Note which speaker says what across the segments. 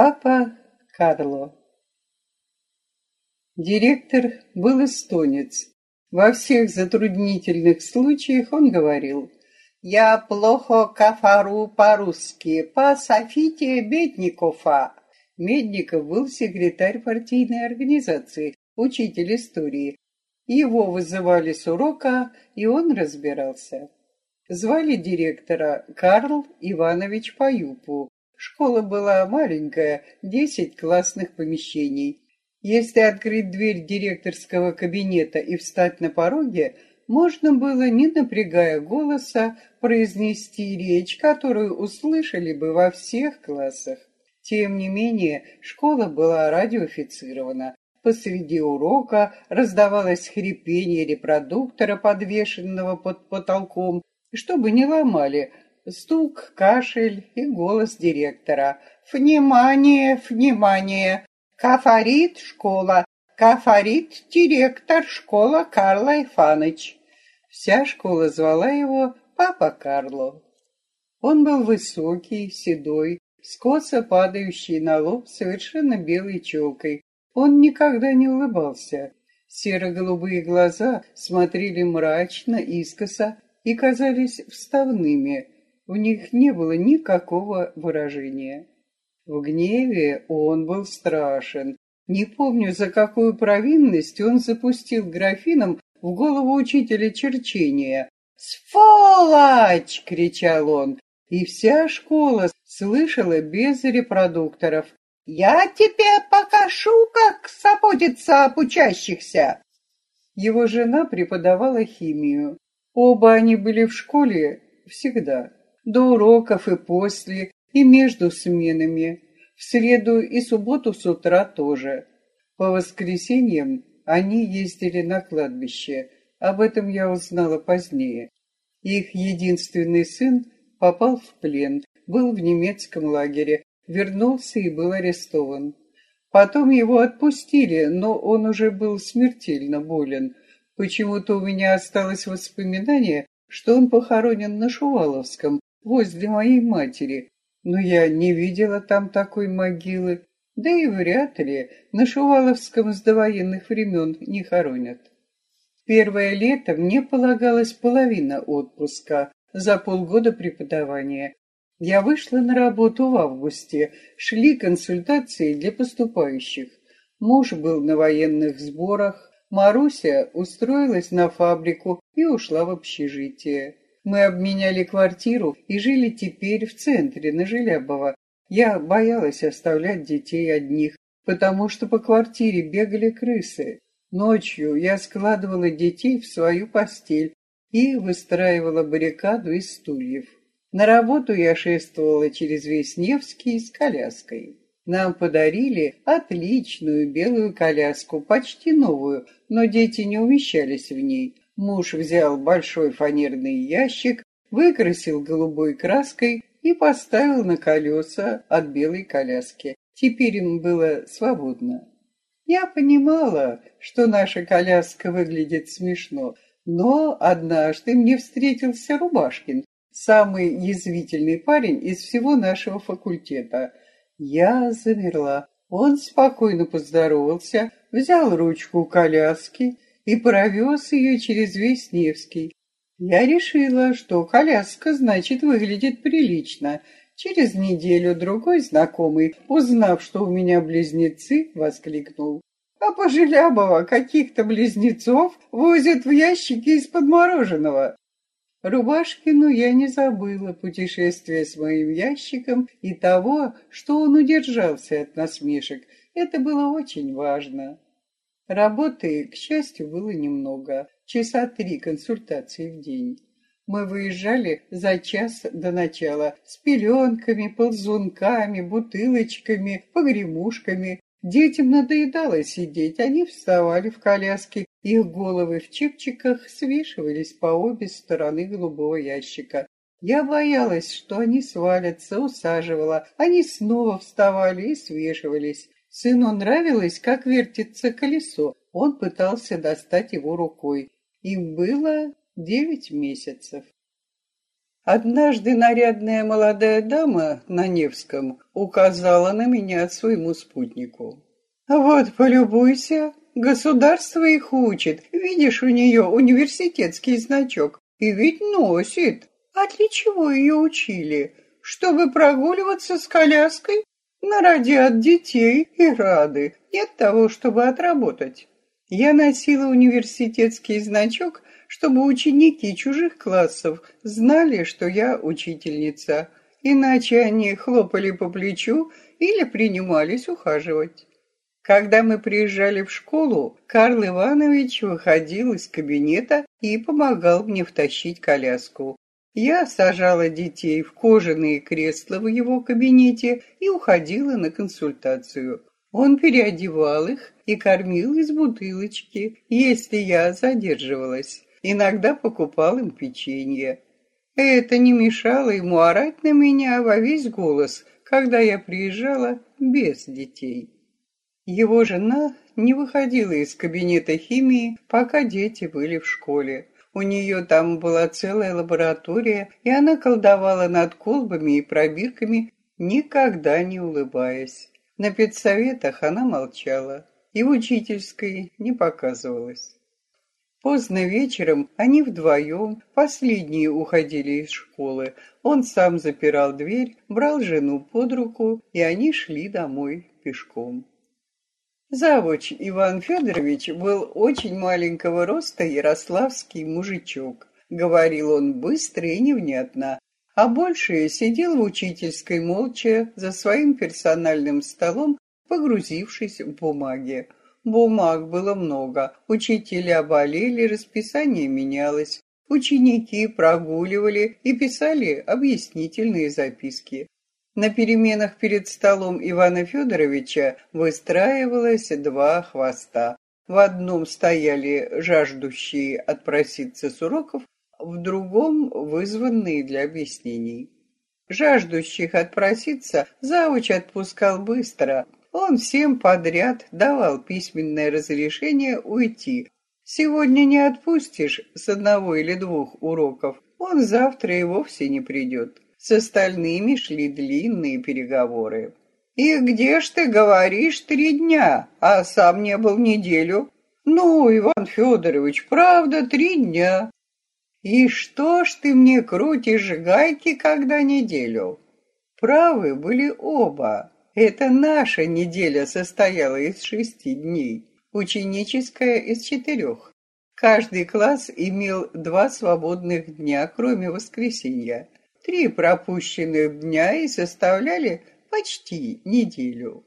Speaker 1: Папа Карло. Директор был эстонец. Во всех затруднительных случаях он говорил «Я плохо кафару по-русски, по Софите Бедникова». Медников был секретарь партийной организации, учитель истории. Его вызывали с урока, и он разбирался. Звали директора Карл Иванович Паюпу. Школа была маленькая, десять классных помещений. Если открыть дверь директорского кабинета и встать на пороге, можно было, не напрягая голоса, произнести речь, которую услышали бы во всех классах. Тем не менее, школа была радиофицирована. Посреди урока раздавалось хрипение репродуктора, подвешенного под потолком, чтобы не ломали, стук, кашель и голос директора. «Внимание, внимание! Кафарит школа! Кафарит директор школа Карла Ифаныч!» Вся школа звала его Папа Карло. Он был высокий, седой, скосо падающий на лоб совершенно белой челкой. Он никогда не улыбался. Серо-голубые глаза смотрели мрачно, искоса и казались вставными. В них не было никакого выражения. В гневе он был страшен. Не помню, за какую провинность он запустил графином в голову учителя черчения. «Сволочь!» — кричал он, и вся школа слышала без репродукторов. «Я тебе покажу, как заботиться об учащихся!» Его жена преподавала химию. Оба они были в школе всегда, до уроков и после, и между сменами, в среду и субботу с утра тоже. По воскресеньям они ездили на кладбище, об этом я узнала позднее. Их единственный сын попал в плен, был в немецком лагере, вернулся и был арестован. Потом его отпустили, но он уже был смертельно болен. Почему-то у меня осталось воспоминание, что он похоронен на Шуваловском, возле моей матери, но я не видела там такой могилы, да и вряд ли на Шуваловском с довоенных времен не хоронят. Первое лето мне полагалась половина отпуска за полгода преподавания. Я вышла на работу в августе, шли консультации для поступающих. Муж был на военных сборах, Маруся устроилась на фабрику и ушла в общежитие. Мы обменяли квартиру и жили теперь в центре, на Желябово. Я боялась оставлять детей одних, потому что по квартире бегали крысы. Ночью я складывала детей в свою постель и выстраивала баррикаду из стульев. На работу я шествовала через весь Невский с коляской. Нам подарили отличную белую коляску, почти новую, но дети не умещались в ней. Муж взял большой фанерный ящик, выкрасил голубой краской и поставил на колеса от белой коляски. Теперь им было свободно. Я понимала, что наша коляска выглядит смешно, но однажды мне встретился Рубашкин, самый язвительный парень из всего нашего факультета. Я замерла. Он спокойно поздоровался, взял ручку коляски и провез ее через весь Невский. Я решила, что коляска, значит, выглядит прилично. Через неделю-другой знакомый, узнав, что у меня близнецы, воскликнул. А по Желябова каких-то близнецов возят в ящике из-под мороженого. Рубашкину я не забыла путешествие с моим ящиком и того, что он удержался от насмешек. Это было очень важно. Работы, к счастью, было немного. Часа три консультаций в день. Мы выезжали за час до начала с пеленками, ползунками, бутылочками, погремушками. Детям надоедало сидеть, они вставали в коляски, их головы в чепчиках свешивались по обе стороны голубого ящика. Я боялась, что они свалятся, усаживала. Они снова вставали и свешивались. Сыну нравилось, как вертится колесо. Он пытался достать его рукой. Им было девять месяцев. Однажды нарядная молодая дама на Невском указала на меня своему спутнику. «Вот, полюбуйся, государство их учит. Видишь, у нее университетский значок. И ведь носит. А для чего ее учили? Чтобы прогуливаться с коляской? На ради от детей и рады. Нет того, чтобы отработать. Я носила университетский значок, чтобы ученики чужих классов знали, что я учительница. Иначе они хлопали по плечу или принимались ухаживать. Когда мы приезжали в школу, Карл Иванович выходил из кабинета и помогал мне втащить коляску. Я сажала детей в кожаные кресла в его кабинете и уходила на консультацию. Он переодевал их и кормил из бутылочки, если я задерживалась. Иногда покупал им печенье. Это не мешало ему орать на меня во весь голос, когда я приезжала без детей. Его жена не выходила из кабинета химии, пока дети были в школе. У нее там была целая лаборатория, и она колдовала над колбами и пробирками, никогда не улыбаясь. На педсоветах она молчала и в учительской не показывалась. Поздно вечером они вдвоем, последние уходили из школы. Он сам запирал дверь, брал жену под руку, и они шли домой пешком. Завуч Иван Федорович был очень маленького роста ярославский мужичок. Говорил он быстро и невнятно, а больше сидел в учительской молча за своим персональным столом, погрузившись в бумаги. Бумаг было много, учителя болели, расписание менялось. Ученики прогуливали и писали объяснительные записки. На переменах перед столом Ивана Федоровича выстраивалось два хвоста. В одном стояли жаждущие отпроситься с уроков, в другом вызванные для объяснений. Жаждущих отпроситься завуч отпускал быстро, он всем подряд давал письменное разрешение уйти. Сегодня не отпустишь с одного или двух уроков, он завтра и вовсе не придет. С остальными шли длинные переговоры. «И где ж ты говоришь три дня, а сам не был неделю?» «Ну, Иван Федорович, правда, три дня». «И что ж ты мне крутишь гайки, когда неделю?» Правы были оба. Это наша неделя состояла из шести дней, ученическая из четырех. Каждый класс имел два свободных дня, кроме воскресенья. Три пропущенных дня и составляли почти неделю.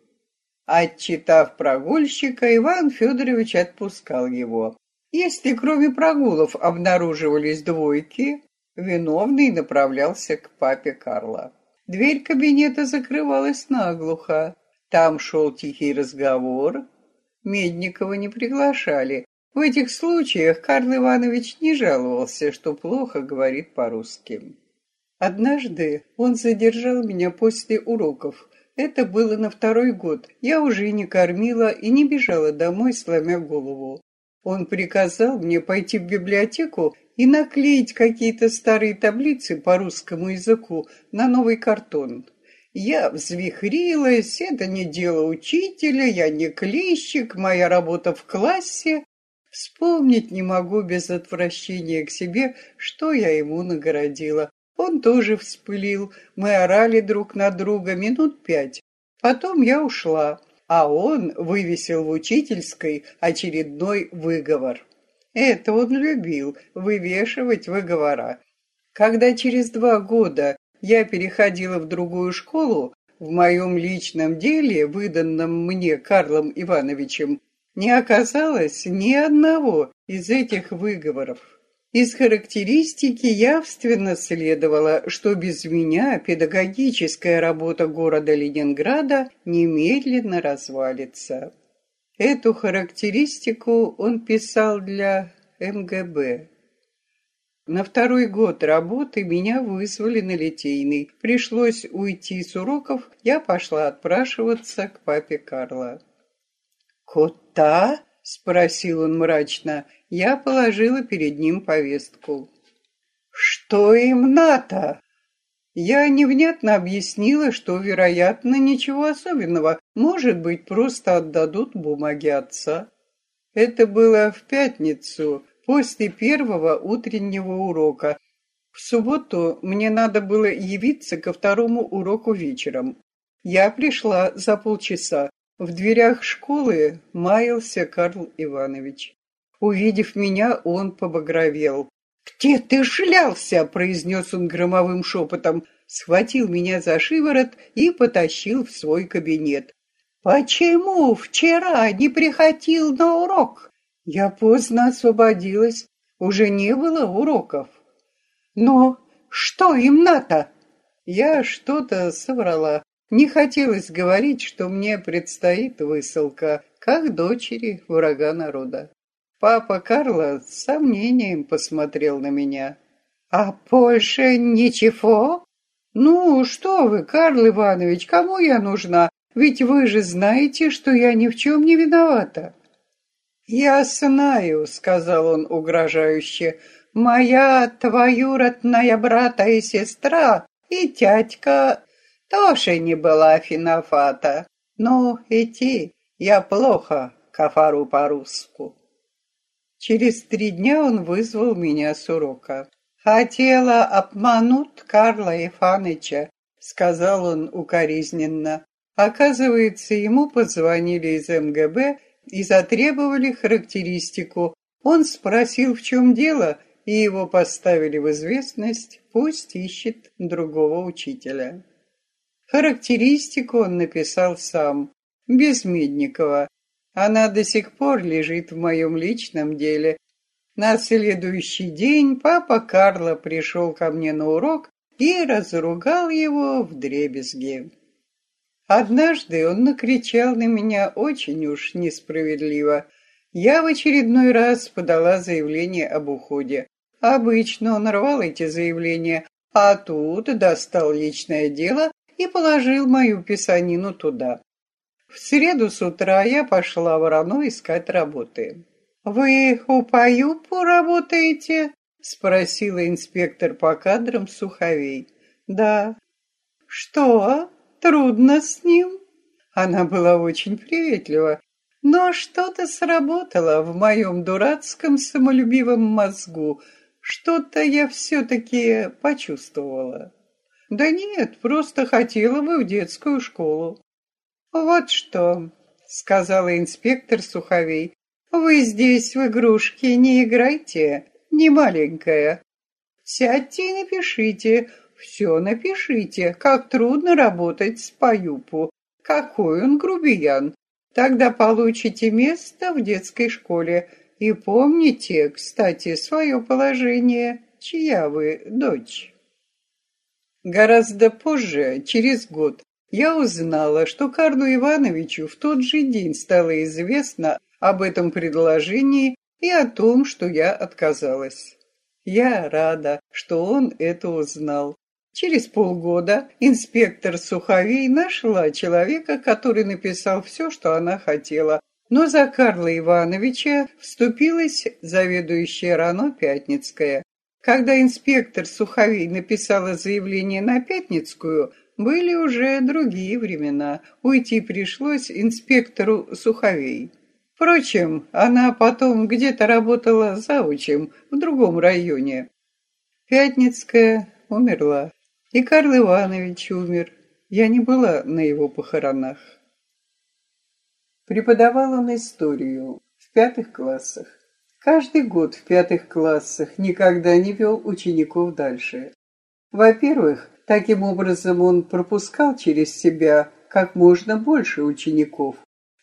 Speaker 1: Отчитав прогульщика, Иван Федорович отпускал его. Если кроме прогулов обнаруживались двойки, виновный направлялся к папе Карла. Дверь кабинета закрывалась наглухо. Там шел тихий разговор. Медникова не приглашали. В этих случаях Карл Иванович не жаловался, что плохо говорит по-русски. Однажды он задержал меня после уроков. Это было на второй год. Я уже не кормила и не бежала домой, сломя голову. Он приказал мне пойти в библиотеку и наклеить какие-то старые таблицы по русскому языку на новый картон. Я взвихрилась, это не дело учителя, я не клещик, моя работа в классе. Вспомнить не могу без отвращения к себе, что я ему нагородила. Он тоже вспылил, мы орали друг на друга минут пять. Потом я ушла, а он вывесил в учительской очередной выговор. Это он любил, вывешивать выговора. Когда через два года я переходила в другую школу, в моем личном деле, выданном мне Карлом Ивановичем, не оказалось ни одного из этих выговоров. Из характеристики явственно следовало, что без меня педагогическая работа города Ленинграда немедленно развалится. Эту характеристику он писал для МГБ. На второй год работы меня вызвали на Литейный. Пришлось уйти с уроков, я пошла отпрашиваться к папе Карла. «Кота?» — спросил он мрачно. Я положила перед ним повестку. «Что?» Им надо? Я невнятно объяснила, что, вероятно, ничего особенного. Может быть, просто отдадут бумаги отца. Это было в пятницу, после первого утреннего урока. В субботу мне надо было явиться ко второму уроку вечером. Я пришла за полчаса. В дверях школы маялся Карл Иванович. Увидев меня, он побагровел. «Где ты шлялся?» — произнес он громовым шепотом, схватил меня за шиворот и потащил в свой кабинет. «Почему вчера не приходил на урок?» Я поздно освободилась, уже не было уроков. «Но что им надо?» Я что-то соврала. Не хотелось говорить, что мне предстоит высылка, как дочери врага народа. Папа Карла с сомнением посмотрел на меня. «А больше ничего?» «Ну, что вы, Карл Иванович, кому я нужна? Ведь вы же знаете, что я ни в чем не виновата». «Я знаю», — сказал он угрожающе, — «моя твоюродная брата и сестра и тятька тоже не была финофата. Но идти я плохо кафару по-русски». Через три дня он вызвал меня с урока. «Хотела обмануть Карла Ифаныча», — сказал он укоризненно. Оказывается, ему позвонили из МГБ и затребовали характеристику. Он спросил, в чем дело, и его поставили в известность, пусть ищет другого учителя. Характеристику он написал сам, без Медникова, она до сих пор лежит в моем личном деле. На следующий день папа Карло пришел ко мне на урок и разругал его в дребезги. Однажды он накричал на меня очень уж несправедливо. Я в очередной раз подала заявление об уходе. Обычно он рвал эти заявления, а тут достал личное дело и положил мою писанину туда. В среду с утра я пошла в искать работы. «Вы у Паюпу работаете?» — спросила инспектор по кадрам Суховей. «Да». «Что? Трудно с ним?» Она была очень приветлива, но что-то сработало в моем дурацком самолюбивом мозгу. Что-то я все-таки почувствовала. Да нет, просто хотела бы в детскую школу. «Вот что», — сказала инспектор Суховей, — «вы здесь в игрушки не играйте, не маленькая. Сядьте и напишите, все напишите, как трудно работать с Паюпу, какой он грубиян. Тогда получите место в детской школе. И помните, кстати, свое положение, чья вы дочь». Гораздо позже, через год, я узнала, что Карлу Ивановичу в тот же день стало известно об этом предложении и о том, что я отказалась. Я рада, что он это узнал. Через полгода инспектор Суховей нашла человека, который написал все, что она хотела, но за Карла Ивановича вступилась заведующая Рано Пятницкая. Когда инспектор Суховей написала заявление на Пятницкую, были уже другие времена. Уйти пришлось инспектору Суховей. Впрочем, она потом где-то работала заучем в другом районе. Пятницкая умерла, и Карл Иванович умер. Я не была на его похоронах. Преподавал он историю в пятых классах. Каждый год в пятых классах никогда не вел учеников дальше. Во-первых, Таким образом, он пропускал через себя как можно больше учеников.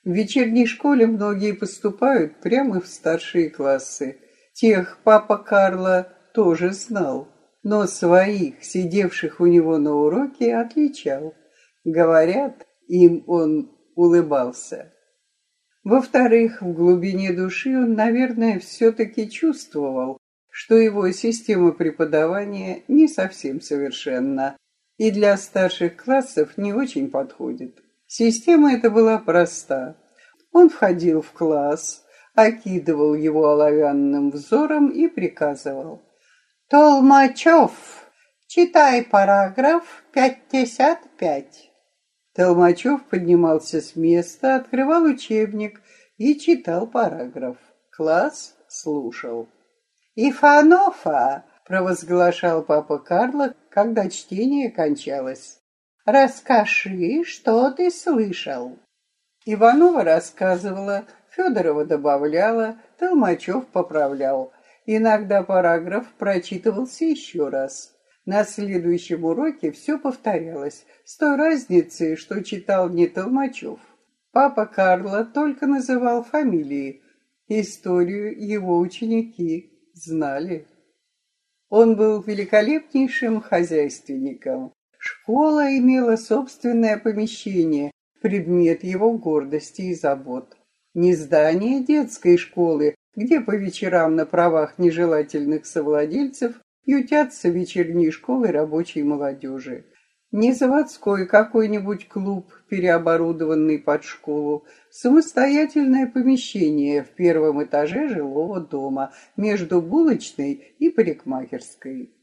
Speaker 1: В вечерней школе многие поступают прямо в старшие классы. Тех папа Карла тоже знал, но своих, сидевших у него на уроке, отличал. Говорят, им он улыбался. Во-вторых, в глубине души он, наверное, все-таки чувствовал, что его система преподавания не совсем совершенна и для старших классов не очень подходит. Система эта была проста. Он входил в класс, окидывал его оловянным взором и приказывал. Толмачев, читай параграф 55. Толмачев поднимался с места, открывал учебник и читал параграф. Класс слушал. «Ифанофа!» — провозглашал папа Карло, когда чтение кончалось. «Расскажи, что ты слышал». Иванова рассказывала, Федорова добавляла, Толмачев поправлял. Иногда параграф прочитывался еще раз. На следующем уроке все повторялось, с той разницей, что читал не Толмачев. Папа Карла только называл фамилии. Историю его ученики знали. Он был великолепнейшим хозяйственником. Школа имела собственное помещение, предмет его гордости и забот. Не здание детской школы, где по вечерам на правах нежелательных совладельцев ютятся вечерние школы рабочей молодежи. Не заводской какой-нибудь клуб, переоборудованный под школу, самостоятельное помещение в первом этаже жилого дома между булочной и парикмахерской.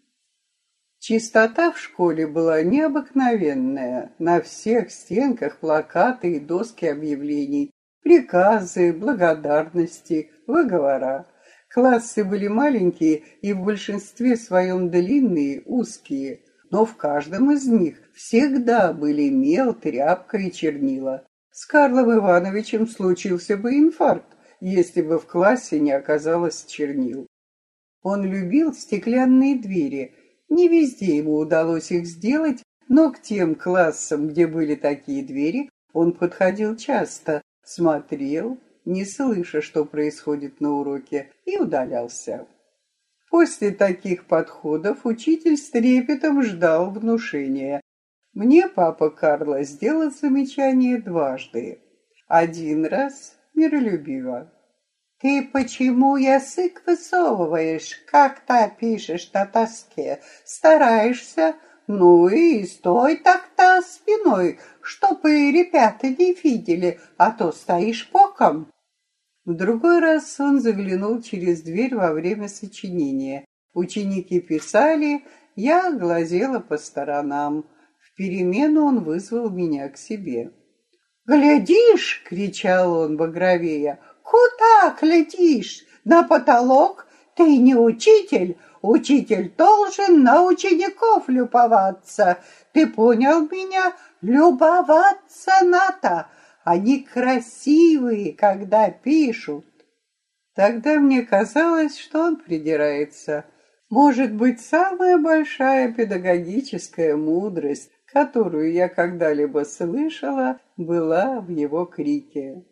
Speaker 1: Чистота в школе была необыкновенная. На всех стенках плакаты и доски объявлений, приказы, благодарности, выговора. Классы были маленькие и в большинстве своем длинные, узкие, но в каждом из них всегда были мел, тряпка и чернила. С Карлом Ивановичем случился бы инфаркт, если бы в классе не оказалось чернил. Он любил стеклянные двери. Не везде ему удалось их сделать, но к тем классам, где были такие двери, он подходил часто, смотрел, не слыша, что происходит на уроке, и удалялся. После таких подходов учитель с трепетом ждал внушения. Мне папа Карло сделал замечание дважды. Один раз миролюбиво. «Ты почему язык высовываешь, как-то пишешь на тоске? Стараешься? Ну и стой так-то спиной, чтобы ребята не видели, а то стоишь боком». В другой раз он заглянул через дверь во время сочинения. Ученики писали, я глазела по сторонам. В перемену он вызвал меня к себе. «Глядишь!» — кричал он багровея. «Куда глядишь? На потолок? Ты не учитель, учитель должен на учеников любоваться. Ты понял меня? Любоваться надо, они красивые, когда пишут. Тогда мне казалось, что он придирается. Может быть, самая большая педагогическая мудрость, которую я когда-либо слышала, была в его крике.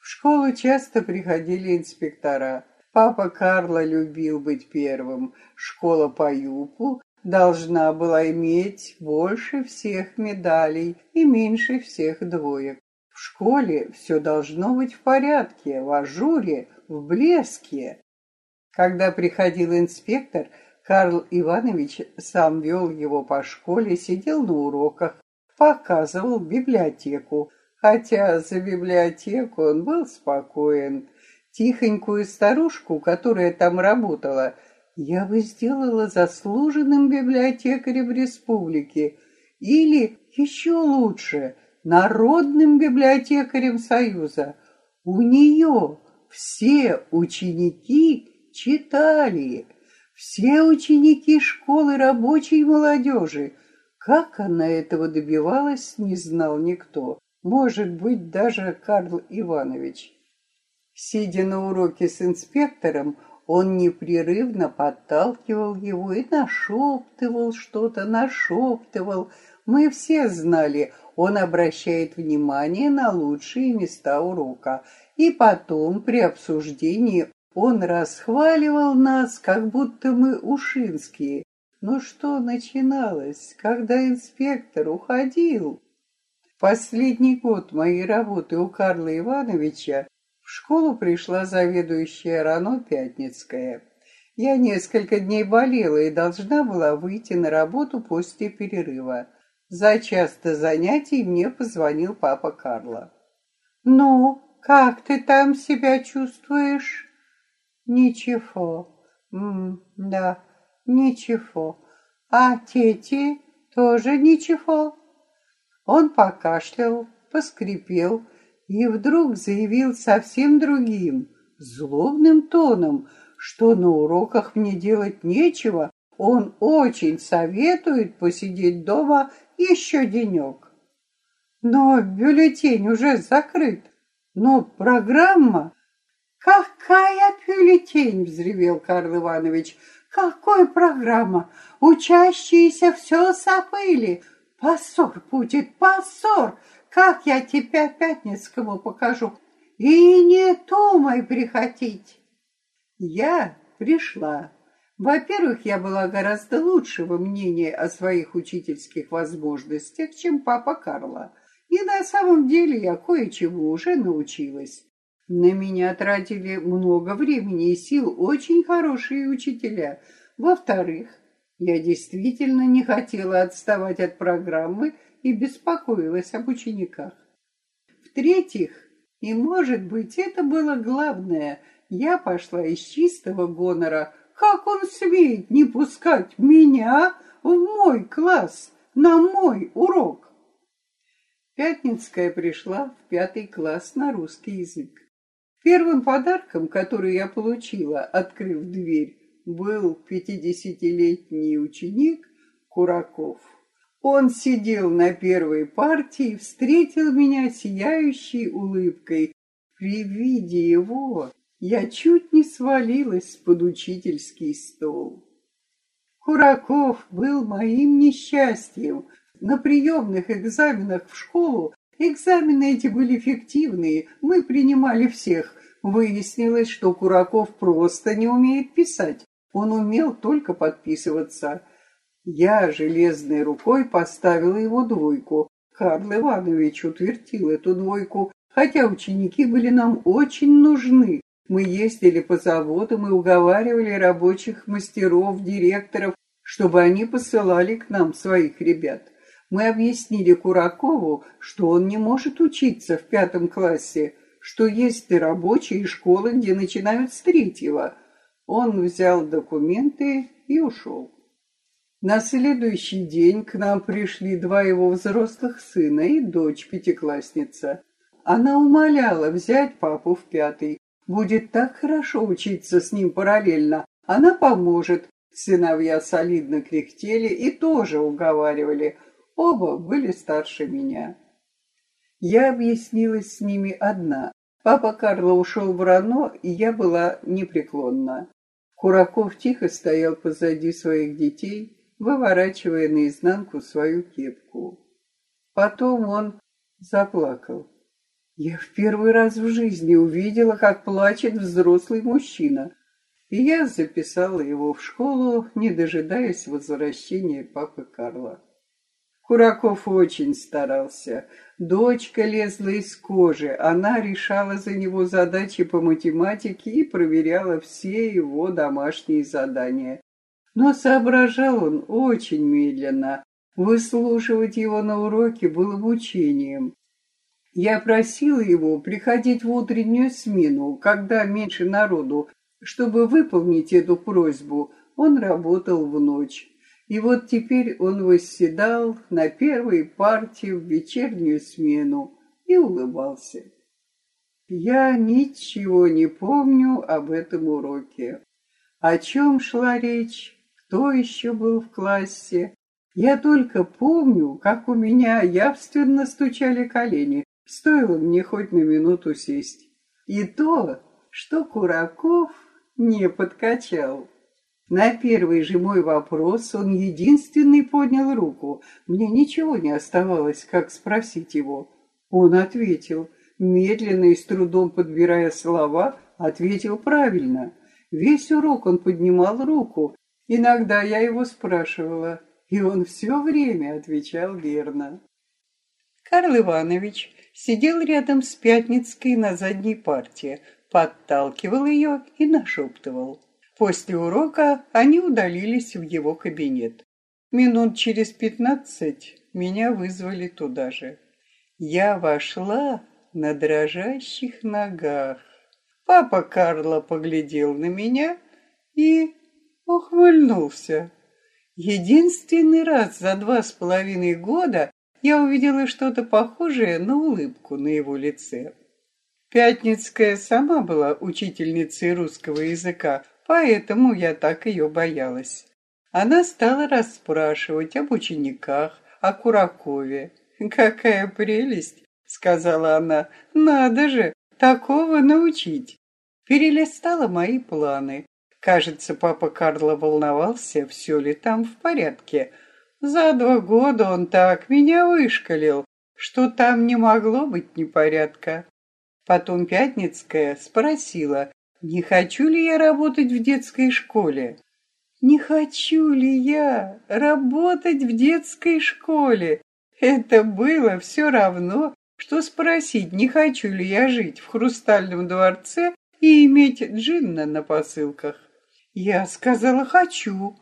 Speaker 1: В школу часто приходили инспектора. Папа Карло любил быть первым. Школа по ЮПу должна была иметь больше всех медалей и меньше всех двоек. В школе все должно быть в порядке, в ажуре, в блеске. Когда приходил инспектор, Карл Иванович сам вел его по школе, сидел на уроках, показывал библиотеку, хотя за библиотеку он был спокоен. Тихонькую старушку, которая там работала, я бы сделала заслуженным библиотекарем республики или, еще лучше, народным библиотекарем Союза. У нее все ученики читали, все ученики школы рабочей молодежи. Как она этого добивалась, не знал никто. Может быть, даже Карл Иванович. Сидя на уроке с инспектором, он непрерывно подталкивал его и нашептывал что-то, нашептывал. Мы все знали, он обращает внимание на лучшие места урока. И потом при обсуждении он расхваливал нас, как будто мы ушинские. Но что начиналось, когда инспектор уходил? Последний год моей работы у Карла Ивановича в школу пришла заведующая Рано Пятницкая. Я несколько дней болела и должна была выйти на работу после перерыва. За час до занятий мне позвонил папа Карла. «Ну, как ты там себя чувствуешь?» «Ничего. М да, Ничего. А тети тоже ничего. Он покашлял, поскрипел и вдруг заявил совсем другим, злобным тоном, что на уроках мне делать нечего, он очень советует посидеть дома еще денек. Но бюллетень уже закрыт, но программа... «Какая бюллетень!» — взревел Карл Иванович. «Какой программа? Учащиеся все забыли. Позор будет, позор! Как я тебя Пятницкому покажу? И не думай приходить!» Я пришла. Во-первых, я была гораздо лучшего мнения о своих учительских возможностях, чем папа Карла. И на самом деле я кое-чему уже научилась. На меня тратили много времени и сил очень хорошие учителя. Во-вторых, я действительно не хотела отставать от программы и беспокоилась об учениках. В-третьих, и, может быть, это было главное, я пошла из чистого гонора. Как он смеет не пускать меня в мой класс, на мой урок? Пятницкая пришла в пятый класс на русский язык. Первым подарком, который я получила, открыв дверь, был пятидесятилетний ученик Кураков. Он сидел на первой партии и встретил меня сияющей улыбкой. При виде его я чуть не свалилась под учительский стол. Кураков был моим несчастьем, на приемных экзаменах в школу экзамены эти были фиктивные, мы принимали всех. Выяснилось, что Кураков просто не умеет писать, он умел только подписываться. Я железной рукой поставила его двойку. Карл Иванович утвердил эту двойку, хотя ученики были нам очень нужны. Мы ездили по заводам и уговаривали рабочих мастеров, директоров, чтобы они посылали к нам своих ребят. Мы объяснили Куракову, что он не может учиться в пятом классе, что есть и рабочие школы, где начинают с третьего. Он взял документы и ушел. На следующий день к нам пришли два его взрослых сына и дочь пятиклассница. Она умоляла взять папу в пятый. Будет так хорошо учиться с ним параллельно. Она поможет. Сыновья солидно кряхтели и тоже уговаривали. Оба были старше меня. Я объяснилась с ними одна. Папа Карло ушел в рано, и я была непреклонна. Кураков тихо стоял позади своих детей, выворачивая наизнанку свою кепку. Потом он заплакал. Я в первый раз в жизни увидела, как плачет взрослый мужчина, и я записала его в школу, не дожидаясь возвращения папы Карла. Кураков очень старался. Дочка лезла из кожи. Она решала за него задачи по математике и проверяла все его домашние задания. Но соображал он очень медленно. Выслушивать его на уроке было мучением. Я просила его приходить в утреннюю смену, когда меньше народу. Чтобы выполнить эту просьбу, он работал в ночь. И вот теперь он восседал на первой партии в вечернюю смену и улыбался. Я ничего не помню об этом уроке. О чем шла речь, кто еще был в классе. Я только помню, как у меня явственно стучали колени, стоило мне хоть на минуту сесть. И то, что Кураков не подкачал. На первый же мой вопрос он единственный поднял руку. Мне ничего не оставалось, как спросить его. Он ответил, медленно и с трудом подбирая слова, ответил правильно. Весь урок он поднимал руку. Иногда я его спрашивала, и он все время отвечал верно. Карл Иванович сидел рядом с Пятницкой на задней парте, подталкивал ее и нашептывал. После урока они удалились в его кабинет. Минут через пятнадцать меня вызвали туда же. Я вошла на дрожащих ногах. Папа Карло поглядел на меня и ухмыльнулся. Единственный раз за два с половиной года я увидела что-то похожее на улыбку на его лице. Пятницкая сама была учительницей русского языка, поэтому я так ее боялась. Она стала расспрашивать об учениках, о Куракове. «Какая прелесть!» — сказала она. «Надо же, такого научить!» Перелистала мои планы. Кажется, папа Карло волновался, все ли там в порядке. За два года он так меня вышкалил, что там не могло быть непорядка. Потом Пятницкая спросила, не хочу ли я работать в детской школе. Не хочу ли я работать в детской школе? Это было все равно, что спросить, не хочу ли я жить в хрустальном дворце и иметь джинна на посылках. Я сказала «хочу».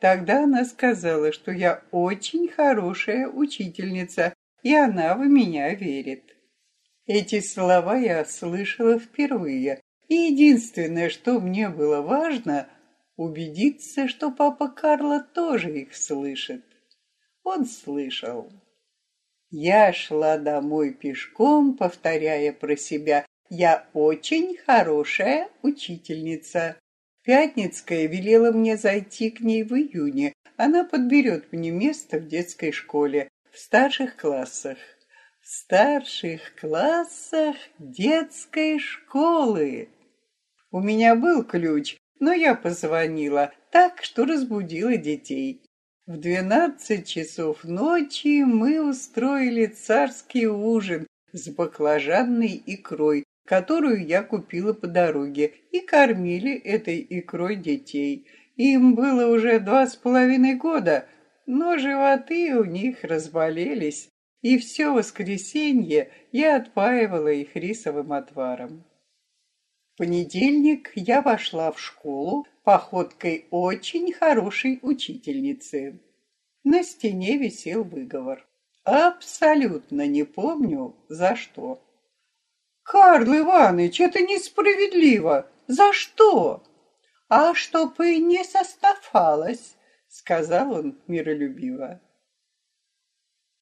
Speaker 1: Тогда она сказала, что я очень хорошая учительница, и она в меня верит. Эти слова я слышала впервые, и единственное, что мне было важно, убедиться, что папа Карло тоже их слышит. Он слышал. Я шла домой пешком, повторяя про себя «Я очень хорошая учительница». Пятницкая велела мне зайти к ней в июне. Она подберет мне место в детской школе, в старших классах. В старших классах детской школы. У меня был ключ, но я позвонила так, что разбудила детей. В двенадцать часов ночи мы устроили царский ужин с баклажанной икрой, которую я купила по дороге, и кормили этой икрой детей. Им было уже два с половиной года, но животы у них разболелись, и все воскресенье я отпаивала их рисовым отваром. В понедельник я вошла в школу походкой очень хорошей учительницы. На стене висел выговор. Абсолютно не помню, за что. Карл Иванович, это несправедливо. За что? А чтоб и не составалось, сказал он миролюбиво.